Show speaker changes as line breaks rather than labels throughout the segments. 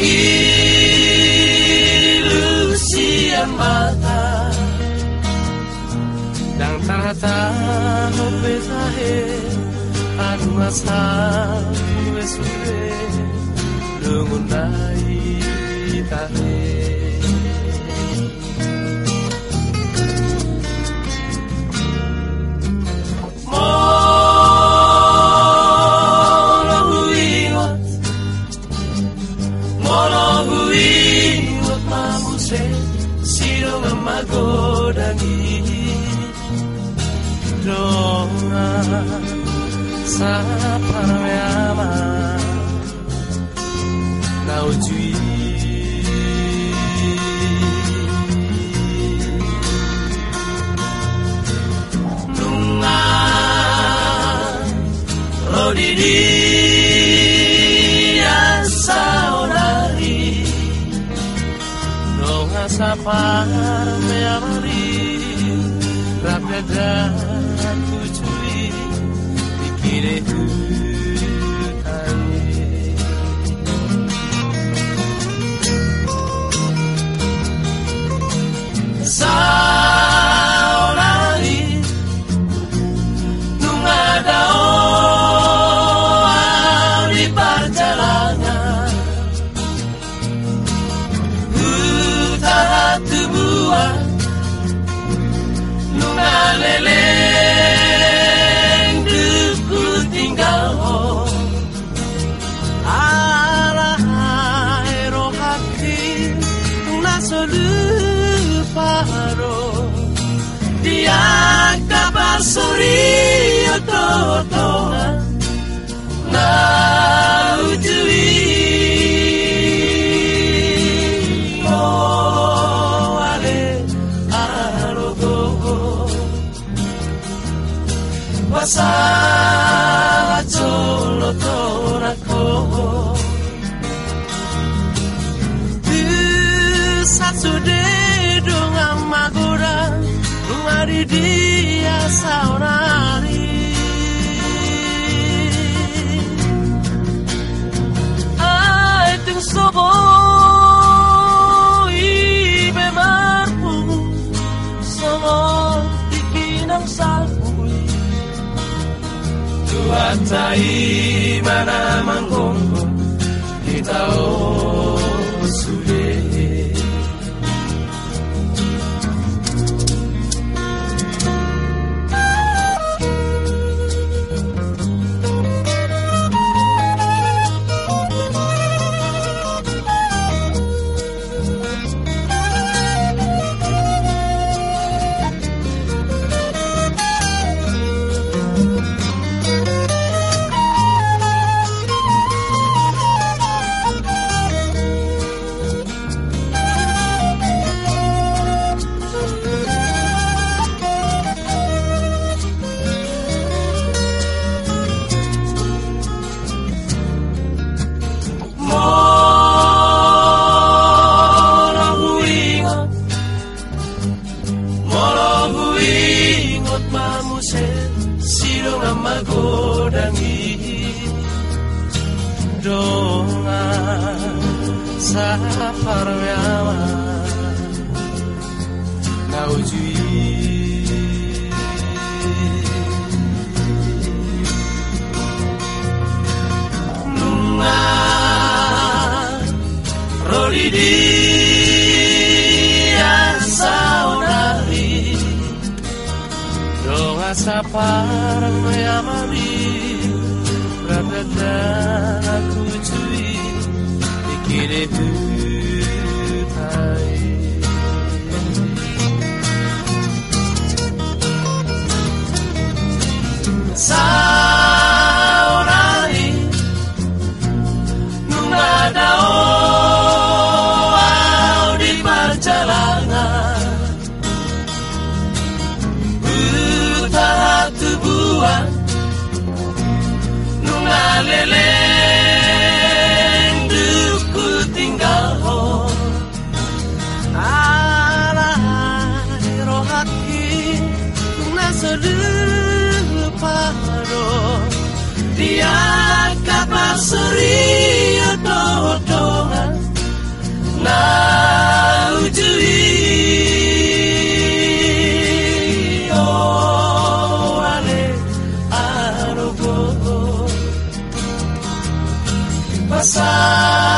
maneteki lucia mata dan tata no pesahe anu asal sure lungunai tahe sa paramyama Na ujui Nunga Rodidi Saudari Donga sa paramyamari Rapeda hutai Saudari Nungadao di perjalanan faro Diag tapasuri toto Na utui Mo ale arogo Basa cholo torako Saturday dia saurari Ai ting sobo Ibe marpu Sobo ikinang salpui Tuatai se sirong amago dangi donga sa parwama naujui Rodi di rasa para may amamin Rather than I seria doa-doa Nau jui ale arogo. Pasal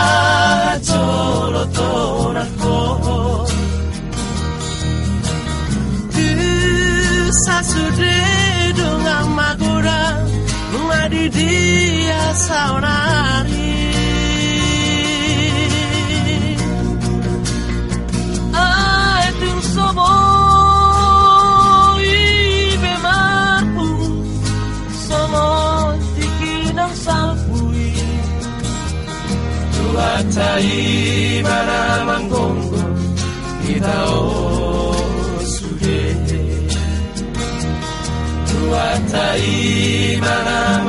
atai maramangongo itao sugete tu atai maramangongo